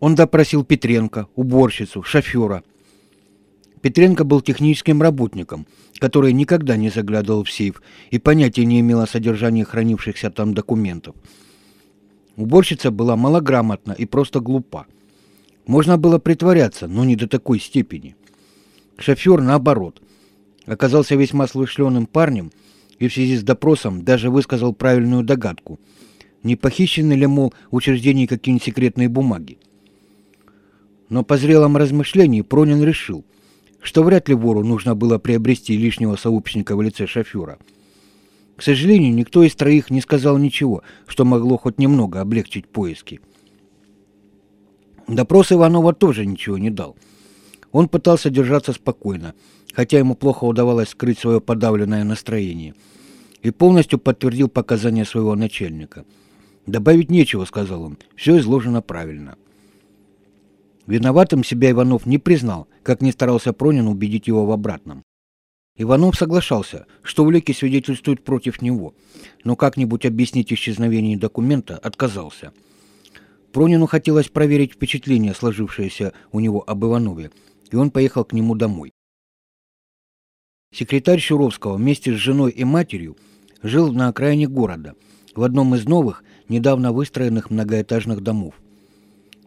Он допросил Петренко, уборщицу, шофера. Петренко был техническим работником, который никогда не заглядывал в сейф и понятия не имел о содержании хранившихся там документов. Уборщица была малограмотна и просто глупа. Можно было притворяться, но не до такой степени. Шофер, наоборот, оказался весьма смышленым парнем и в связи с допросом даже высказал правильную догадку. Не похищены ли, мол, в какие-нибудь секретные бумаги? Но по зрелом размышлении Пронин решил, что вряд ли вору нужно было приобрести лишнего сообщника в лице шофера. К сожалению, никто из троих не сказал ничего, что могло хоть немного облегчить поиски. Допрос Иванова тоже ничего не дал. Он пытался держаться спокойно, хотя ему плохо удавалось скрыть свое подавленное настроение, и полностью подтвердил показания своего начальника. «Добавить нечего», — сказал он, — «все изложено правильно». Виноватым себя Иванов не признал, как не старался Пронин убедить его в обратном. Иванов соглашался, что улики свидетельствуют против него, но как-нибудь объяснить исчезновение документа отказался. Пронину хотелось проверить впечатление, сложившееся у него об Иванове, и он поехал к нему домой. Секретарь Щуровского вместе с женой и матерью жил на окраине города, в одном из новых, недавно выстроенных многоэтажных домов.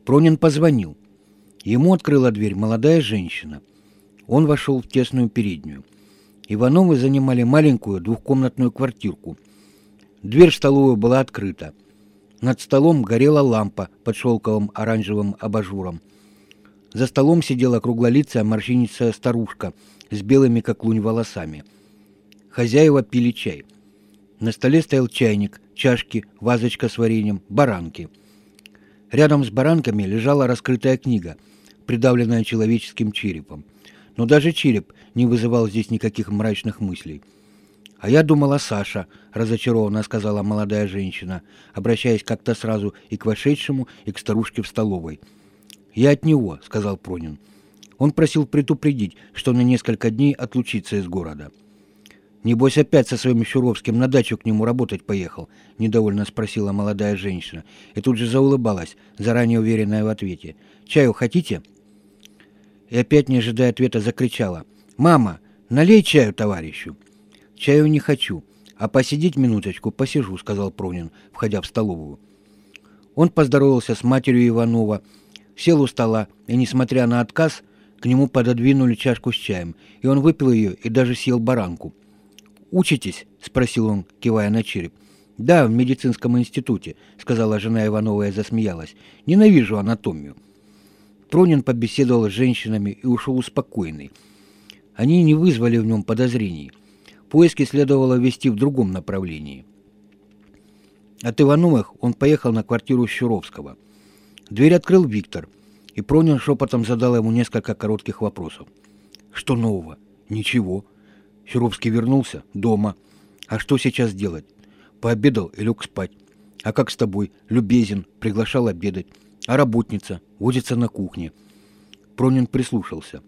Пронин позвонил. Ему открыла дверь молодая женщина. Он вошел в тесную переднюю. Ивановы занимали маленькую двухкомнатную квартирку. Дверь в столовую была открыта. Над столом горела лампа под шелковым оранжевым абажуром. За столом сидела круглолицая морщинистая старушка с белыми, как лунь, волосами. Хозяева пили чай. На столе стоял чайник, чашки, вазочка с вареньем, баранки. Рядом с баранками лежала раскрытая книга — придавленная человеческим черепом. Но даже череп не вызывал здесь никаких мрачных мыслей. «А я думала, Саша», — разочарованно сказала молодая женщина, обращаясь как-то сразу и к вошедшему, и к старушке в столовой. «Я от него», — сказал Пронин. Он просил предупредить, что на несколько дней отлучится из города. «Небось, опять со своим Щуровским на дачу к нему работать поехал?» — недовольно спросила молодая женщина. И тут же заулыбалась, заранее уверенная в ответе. «Чаю хотите?» и опять, не ожидая ответа, закричала. «Мама, налей чаю товарищу!» «Чаю не хочу, а посидеть минуточку посижу», — сказал Пронин, входя в столовую. Он поздоровался с матерью Иванова, сел у стола, и, несмотря на отказ, к нему пододвинули чашку с чаем, и он выпил ее и даже съел баранку. «Учитесь?» — спросил он, кивая на череп. «Да, в медицинском институте», — сказала жена Иванова и засмеялась. «Ненавижу анатомию». Пронин побеседовал с женщинами и ушел успокоенный. Они не вызвали в нем подозрений. Поиски следовало вести в другом направлении. От Ивановых он поехал на квартиру Щуровского. Дверь открыл Виктор, и Пронин шепотом задал ему несколько коротких вопросов. «Что нового?» «Ничего». Щуровский вернулся? «Дома». «А что сейчас делать?» «Пообедал и лег спать». «А как с тобой?» «Любезен. Приглашал обедать». А работница возится на кухне. Пронин прислушался.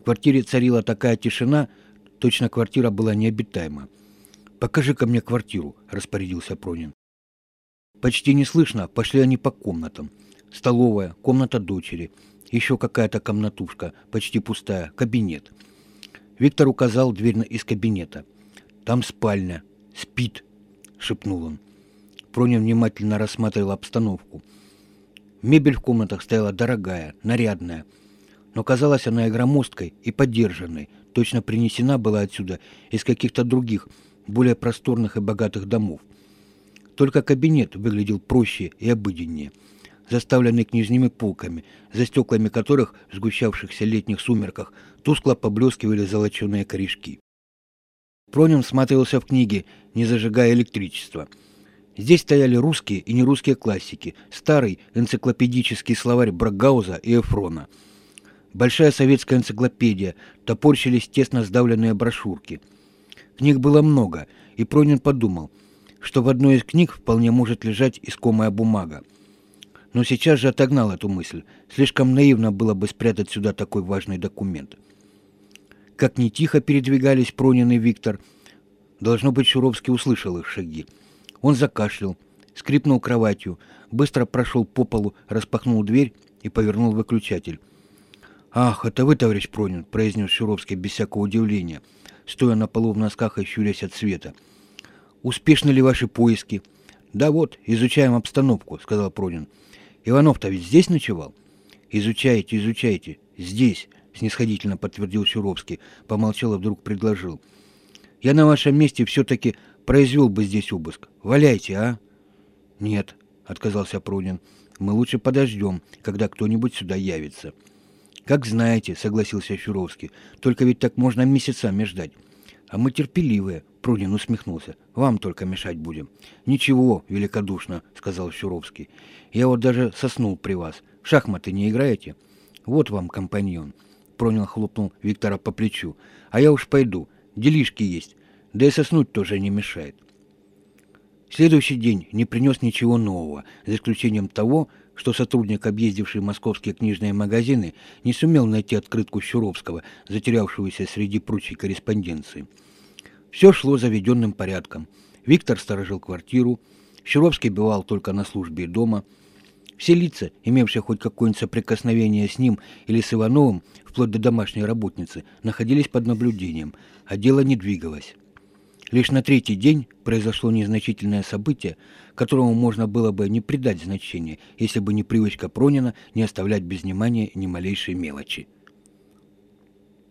В квартире царила такая тишина, точно квартира была необитаема. «Покажи-ка мне квартиру», — распорядился Пронин. Почти не слышно, пошли они по комнатам. Столовая, комната дочери, еще какая-то комнатушка, почти пустая, кабинет. Виктор указал дверь из кабинета. «Там спальня. Спит», — шепнул он. Пронин внимательно рассматривал обстановку — Мебель в комнатах стояла дорогая, нарядная, но казалась она и громоздкой, и поддержанной, точно принесена была отсюда из каких-то других, более просторных и богатых домов. Только кабинет выглядел проще и обыденнее, заставленный книжными полками, за стеклами которых в сгущавшихся летних сумерках тускло поблескивали золоченые корешки. Пронин смотрелся в книги, не зажигая электричества – Здесь стояли русские и нерусские классики, старый энциклопедический словарь Брагауза и Эфрона. Большая советская энциклопедия, топорщились тесно сдавленные брошюрки. Книг было много, и Пронин подумал, что в одной из книг вполне может лежать искомая бумага. Но сейчас же отогнал эту мысль. Слишком наивно было бы спрятать сюда такой важный документ. Как не тихо передвигались Пронин и Виктор, должно быть, Шуровский услышал их шаги. Он закашлял, скрипнул кроватью, быстро прошел по полу, распахнул дверь и повернул выключатель. «Ах, это вы, товарищ Пронин», — произнес Шуровский без всякого удивления, стоя на полу в носках и щурясь от света. «Успешны ли ваши поиски?» «Да вот, изучаем обстановку», — сказал Пронин. «Иванов-то ведь здесь ночевал?» «Изучайте, изучайте. Здесь», — снисходительно подтвердил Шуровский, помолчал и вдруг предложил. «Я на вашем месте все-таки произвел бы здесь обыск. Валяйте, а?» «Нет», — отказался Пронин. «Мы лучше подождем, когда кто-нибудь сюда явится». «Как знаете», — согласился Щуровский, — «только ведь так можно месяцами ждать». «А мы терпеливые», — Прудин усмехнулся. «Вам только мешать будем». «Ничего, великодушно», — сказал Щуровский. «Я вот даже соснул при вас. В шахматы не играете?» «Вот вам компаньон». Пронин хлопнул Виктора по плечу. «А я уж пойду. Делишки есть. Да и соснуть тоже не мешает». Следующий день не принес ничего нового, за исключением того, что сотрудник, объездивший московские книжные магазины, не сумел найти открытку Щуровского, затерявшегося среди прочей корреспонденции. Все шло заведенным порядком. Виктор сторожил квартиру, Щуровский бывал только на службе дома. Все лица, имевшие хоть какое-нибудь соприкосновение с ним или с Ивановым, вплоть до домашней работницы, находились под наблюдением, а дело не двигалось. Лишь на третий день произошло незначительное событие, которому можно было бы не придать значения, если бы не привычка Пронина не оставлять без внимания ни малейшей мелочи.